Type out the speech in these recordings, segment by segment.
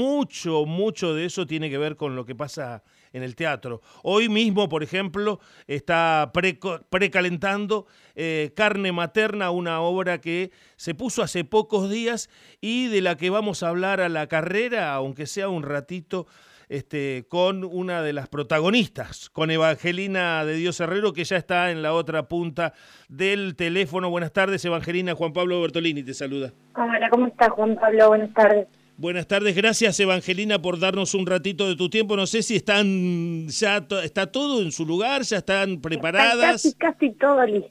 mucho, mucho de eso tiene que ver con lo que pasa en el teatro. Hoy mismo, por ejemplo, está precalentando eh, Carne Materna, una obra que se puso hace pocos días y de la que vamos a hablar a la carrera, aunque sea un ratito. Este, con una de las protagonistas, con Evangelina de Dios Herrero, que ya está en la otra punta del teléfono. Buenas tardes, Evangelina. Juan Pablo Bertolini te saluda. Hola, ¿cómo estás, Juan Pablo? Buenas tardes. Buenas tardes, gracias Evangelina por darnos un ratito de tu tiempo. No sé si están ya está todo en su lugar, ya están preparadas. casi, casi todo listo,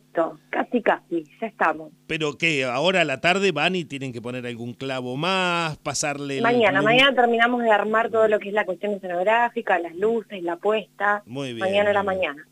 casi, casi, ya estamos. Pero que ahora a la tarde van y tienen que poner algún clavo más, pasarle. Mañana, mañana terminamos de armar todo lo que es la cuestión escenográfica, las luces, la puesta. Muy bien. Mañana a la mañana.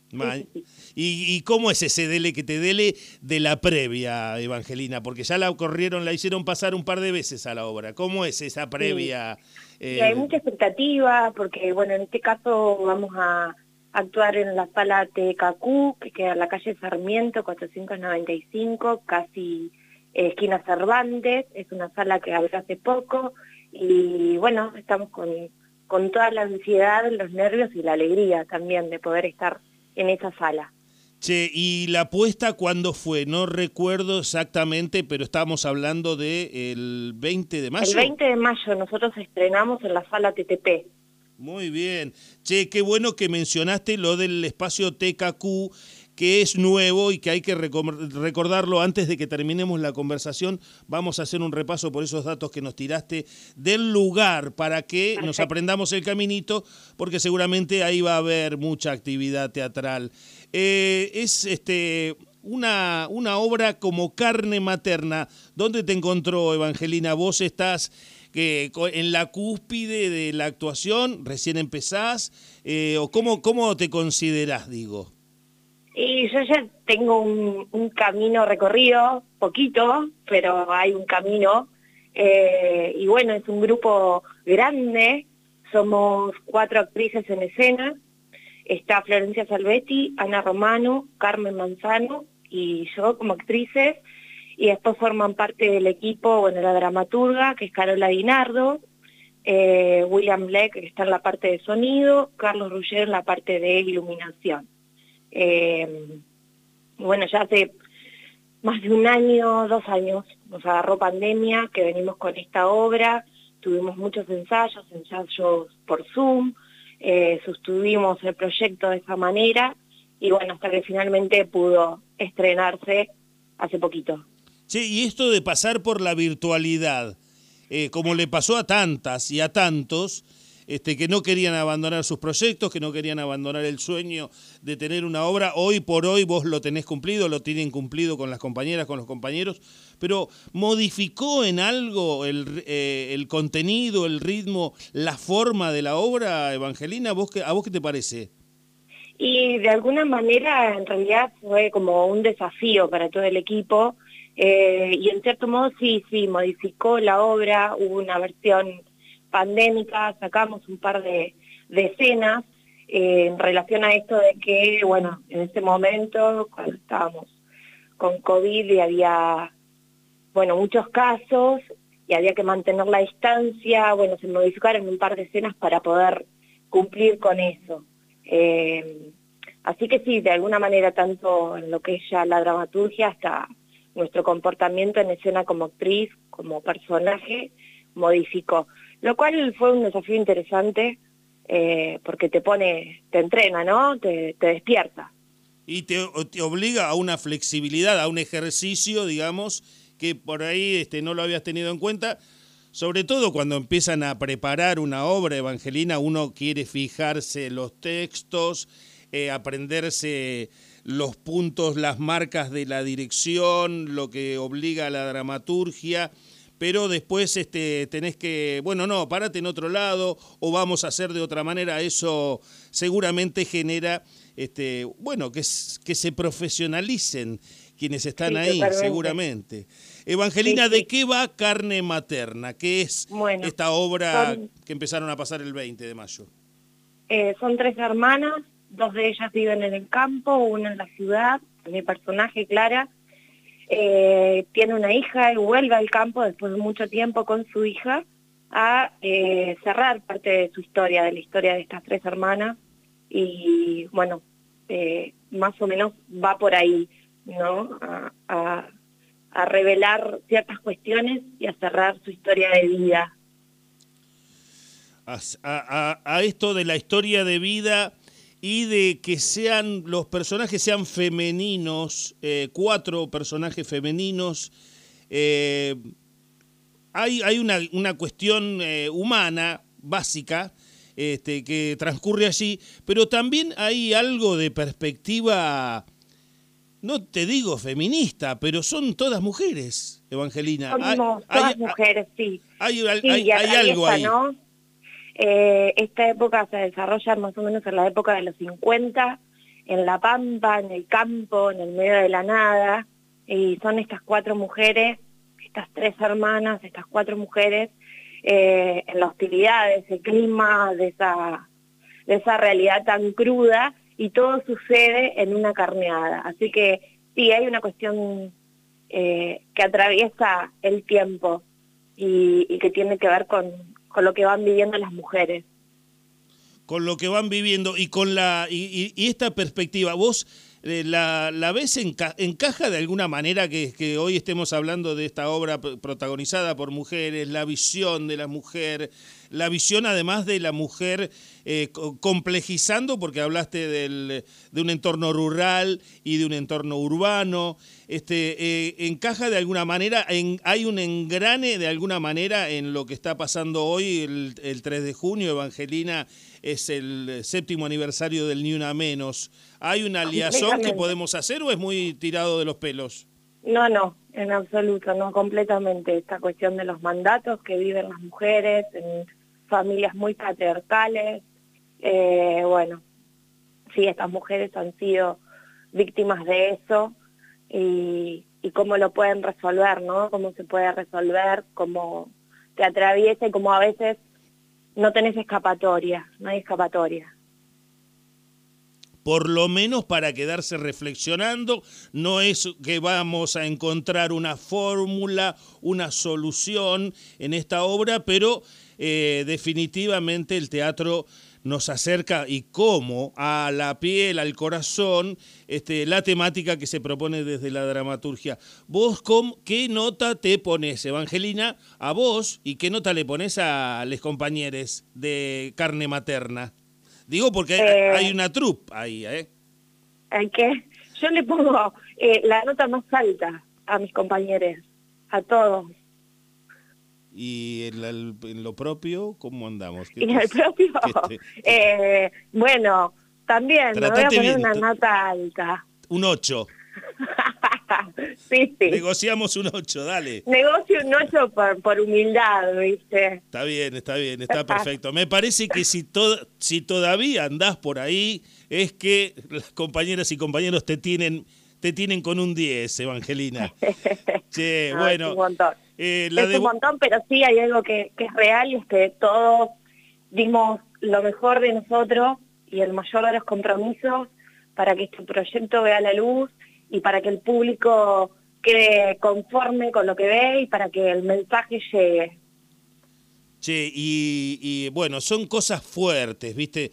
¿Y, cómo es ese dele que te dele de la previa, Evangelina? Porque ya la corrieron, la hicieron pasar un par de veces a la obra. ¿Cómo es esa previa? Hay mucha expectativa, porque bueno, en este caso vamos a actuar en la sala TKQ, que queda en la calle Sarmiento, 495, casi eh, esquina Cervantes. Es una sala que abrió hace poco y bueno, estamos con, con toda la ansiedad, los nervios y la alegría también de poder estar en esa sala. Che, ¿y la apuesta cuándo fue? No recuerdo exactamente, pero estábamos hablando del el 20 de mayo. El 20 de mayo nosotros estrenamos en la sala TTP. Muy bien. Che, qué bueno que mencionaste lo del espacio TKQ que es nuevo y que hay que recordarlo antes de que terminemos la conversación. Vamos a hacer un repaso por esos datos que nos tiraste del lugar para que nos aprendamos el caminito, porque seguramente ahí va a haber mucha actividad teatral. Eh, es este una, una obra como carne materna. ¿Dónde te encontró, Evangelina? Vos estás que en la cúspide de la actuación, recién empezás, eh, o cómo, cómo te considerás, digo. Y yo ya tengo un, camino recorrido, poquito, pero hay un camino. Eh, y bueno, es un grupo grande, somos cuatro actrices en escena. Está Florencia Salvetti, Ana Romano, Carmen Manzano y yo como actrices. Y después forman parte del equipo, bueno, la dramaturga, que es Carola Dinardo, eh, William Black, que está en la parte de sonido, Carlos Rugger en la parte de iluminación. Eh, bueno, ya hace más de un año, dos años, nos agarró pandemia, que venimos con esta obra, tuvimos muchos ensayos, ensayos por Zoom, eh, el proyecto de esa manera y bueno, hasta que finalmente pudo estrenarse hace poquito. Sí, y esto de pasar por la virtualidad, eh, como le pasó a tantas y a tantos, este, que no querían abandonar sus proyectos, que no querían abandonar el sueño de tener una obra. Hoy por hoy vos lo tenés cumplido, lo tienen cumplido con las compañeras, con los compañeros, pero ¿modificó en algo el, eh, el contenido, el ritmo, la forma de la obra, Evangelina? ¿Vos ¿A vos qué te parece? Y de alguna manera en realidad fue como un desafío para todo el equipo eh, y en cierto modo sí, sí, modificó la obra, hubo una versión pandémica, sacamos un par de, escenas eh, en relación a esto de que, bueno, en ese momento, cuando estábamos con COVID y había, bueno, muchos casos y había que mantener la distancia, bueno, se modificaron un par de escenas para poder cumplir con eso. Eh, así que sí, de alguna manera, tanto en lo que es ya la dramaturgia hasta nuestro comportamiento en escena como actriz, como personaje, modificó lo cual fue un desafío interesante eh, porque te pone, te entrena, ¿no? Te, despierta. Y te, obliga a una flexibilidad, a un ejercicio, digamos, que por ahí este, no lo habías tenido en cuenta. Sobre todo cuando empiezan a preparar una obra evangelina, uno quiere fijarse los textos, eh, aprenderse los puntos, las marcas de la dirección, lo que obliga a la dramaturgia pero después este, tenés que, bueno, no, párate en otro lado o vamos a hacer de otra manera, eso seguramente genera, este, bueno, que, que se profesionalicen quienes están ahí, seguramente. Evangelina, ¿de qué va Carne Materna? ¿Qué es esta obra que empezaron a pasar el 20 de mayo? Eh, son tres hermanas, dos de ellas viven en el campo, una en la ciudad, mi personaje Clara, eh, tiene una hija y vuelve al campo después de mucho tiempo con su hija a eh, cerrar parte de su historia, de la historia de estas tres hermanas, y bueno, eh, más o menos va por ahí, ¿no? A, revelar ciertas cuestiones y a cerrar su historia de vida. A, esto de la historia de vida y de que sean los personajes sean femeninos, eh, cuatro personajes femeninos, eh, hay, hay una, una cuestión humana básica este, que transcurre allí, pero también hay algo de perspectiva, no te digo feminista, pero son todas mujeres, Evangelina. Somos todas mujeres, sí. Hay, algo ahí. Eh, esta época se desarrolla más o menos en la época de los 50, en la pampa, en el campo, en el medio de la nada, y son estas cuatro mujeres, estas tres hermanas, estas cuatro mujeres, eh, en la hostilidad de ese clima, de esa, de esa realidad tan cruda, y todo sucede en una carneada. Así que sí, hay una cuestión eh, que atraviesa el tiempo y, que tiene que ver con, con lo que van viviendo las mujeres con lo que van viviendo y con la y, y esta perspectiva. Vos eh, la, la ves encaja de alguna manera que, hoy estemos hablando de esta obra protagonizada por mujeres, la visión de la mujer, la visión además de la mujer eh, complejizando, porque hablaste del, de un entorno rural y de un entorno urbano, este, eh, encaja de alguna manera, en, hay un engrane de alguna manera en lo que está pasando hoy, el, el 3 de junio, Evangelina, es el séptimo aniversario del Ni Una Menos. ¿Hay una liazón que podemos hacer o es muy tirado de los pelos? No, no, en absoluto, no completamente. Esta cuestión de los mandatos que viven las mujeres en familias muy patriarcales, eh, bueno, sí, estas mujeres han sido víctimas de eso y, cómo lo pueden resolver, ¿no? Cómo se puede resolver, cómo te atraviesa y cómo a veces no tenés escapatoria, no hay escapatoria por lo menos para quedarse reflexionando, no es que vamos a encontrar una fórmula, una solución en esta obra, pero eh, definitivamente el teatro nos acerca y cómo a la piel, al corazón, este, la temática que se propone desde la dramaturgia. ¿Vos qué nota te pones, Evangelina, a vos y qué nota le pones a los compañeros de carne materna? Digo porque hay, eh, una trupe ahí, ¿eh? ¿En qué? Yo le pongo eh, la nota más alta a mis compañeros, a todos. ¿Y en, lo propio cómo andamos? ¿En el propio? Eh, bueno, también me voy a poner una nota alta. Un 8. sí, sí. Negociamos un 8, dale. Negocio un 8 por, por humildad, ¿viste? Está bien, está bien, está perfecto. Me parece que si, si todavía andás por ahí, es que las compañeras y compañeros te tienen te tienen con un 10, Evangelina. Sí, bueno. Es un montón. Eh, es un montón, pero sí hay algo que, que es real y es que todos dimos lo mejor de nosotros y el mayor de los compromisos para que este proyecto vea la luz y para que el público quede conforme con lo que ve y para que el mensaje llegue. Che, y, bueno, son cosas fuertes, ¿viste?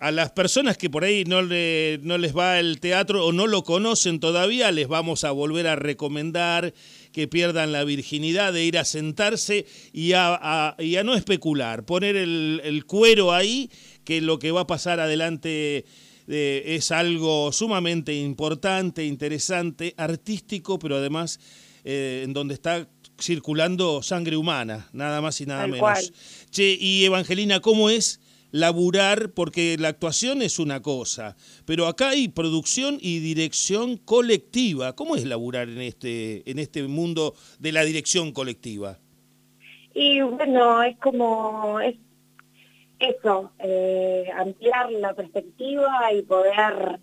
A las personas que por ahí no, le, no les va el teatro o no lo conocen todavía, les vamos a volver a recomendar que pierdan la virginidad de ir a sentarse y a, y a no especular, poner el, el cuero ahí, que lo que va a pasar adelante es algo sumamente importante, interesante, artístico, pero además eh, en donde está circulando sangre humana, nada más y nada menos. Che, y Evangelina, ¿cómo es laburar? Porque la actuación es una cosa, pero acá hay producción y dirección colectiva. ¿Cómo es laburar en este, en este mundo de la dirección colectiva? Y bueno, es como, es eso, eh, ampliar la perspectiva y poder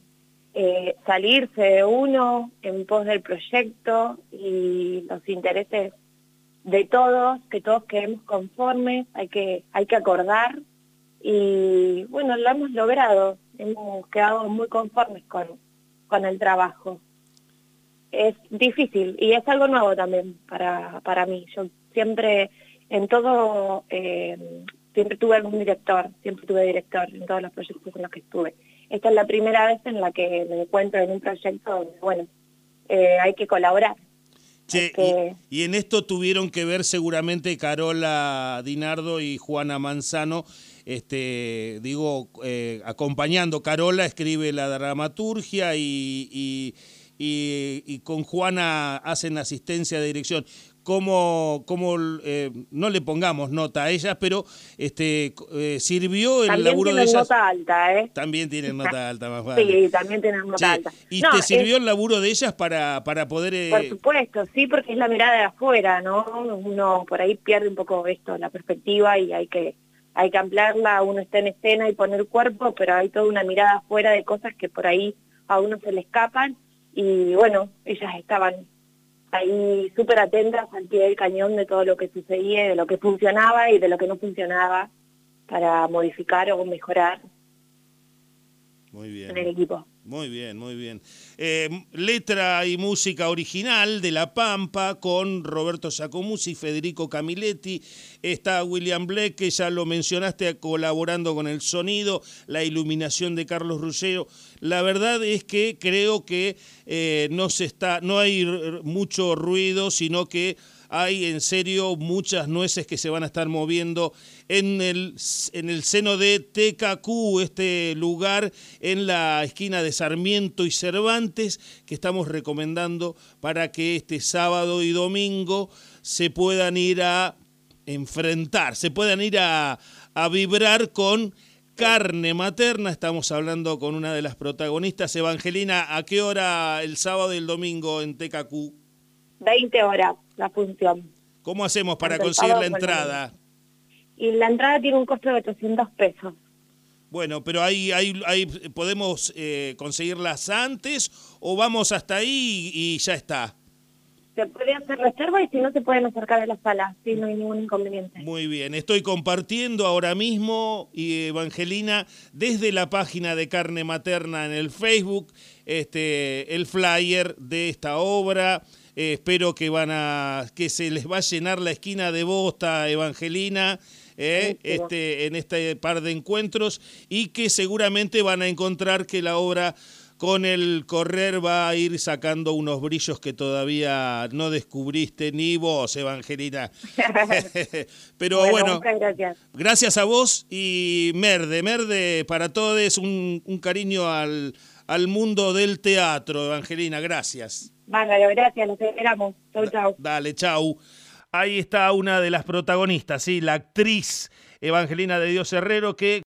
eh, salirse de uno en pos del proyecto y los intereses de todos, que todos quedemos conformes, hay que, hay que acordar y bueno, lo hemos logrado, hemos quedado muy conformes con, con el trabajo. Es difícil y es algo nuevo también para, para mí. Yo siempre en todo, eh, siempre tuve algún director, siempre tuve director en todos los proyectos en los que estuve. Esta es la primera vez en la que me encuentro en un proyecto donde, bueno, eh, hay que colaborar. y, en esto tuvieron que ver seguramente Carola Dinardo y Juana Manzano, este, digo, eh, acompañando. Carola escribe la dramaturgia y, y, con Juana hacen asistencia de dirección. Como, como eh, no le pongamos nota a ellas, pero este eh, sirvió el laburo de ellas. nota alta, ¿eh? También tienen nota alta, más vale. Sí, también tienen nota alta. ¿Y te sirvió el laburo de ellas para, para poder...? Eh... Por supuesto, sí, porque es la mirada de afuera, ¿no? Uno por ahí pierde un poco esto, la perspectiva y hay que hay que ampliarla, uno está en escena y poner cuerpo, pero hay toda una mirada afuera de cosas que por ahí a uno se le escapan y bueno, ellas estaban ahí súper atentas al pie del cañón de todo lo que sucedía, de lo que funcionaba y de lo que no funcionaba para modificar o mejorar Muy bien. en el equipo. Muy bien, muy bien. Eh, letra y música original de La Pampa con Roberto Sacomuzzi, Federico Camiletti. Está William Black, que ya lo mencionaste, colaborando con el sonido, la iluminación de Carlos Ruggero. La verdad es que creo que eh, no, se está, no hay mucho ruido, sino que hay en serio muchas nueces que se van a estar moviendo en el, en el seno de TKQ, este lugar en la esquina de Sarmiento y Cervantes, que estamos recomendando para que este sábado y domingo se puedan ir a enfrentar, se puedan ir a, a vibrar con carne materna. Estamos hablando con una de las protagonistas, Evangelina. ¿A qué hora el sábado y el domingo en TKQ? 20 horas la función. ¿Cómo hacemos para conseguir la entrada? Y la entrada tiene un costo de 800 pesos. Bueno, pero ahí, ahí, ahí podemos eh, conseguirlas antes o vamos hasta ahí y, ya está. Se puede hacer reserva y si no se pueden acercar a la sala, si no hay ningún inconveniente. Muy bien, estoy compartiendo ahora mismo, Evangelina, desde la página de Carne Materna en el Facebook, este, el flyer de esta obra. Eh, espero que van a que se les va a llenar la esquina de Bosta Evangelina eh, este, en este par de encuentros y que seguramente van a encontrar que la obra con el correr va a ir sacando unos brillos que todavía no descubriste ni vos, Evangelina. Pero bueno, gracias. gracias. a vos y Merde, Merde para todos, un, un cariño al, al mundo del teatro, Evangelina, gracias. Bárbaro, gracias, nos esperamos. Chau, chau. Dale, chau. Ahí está una de las protagonistas, ¿sí? la actriz Evangelina de Dios Herrero, que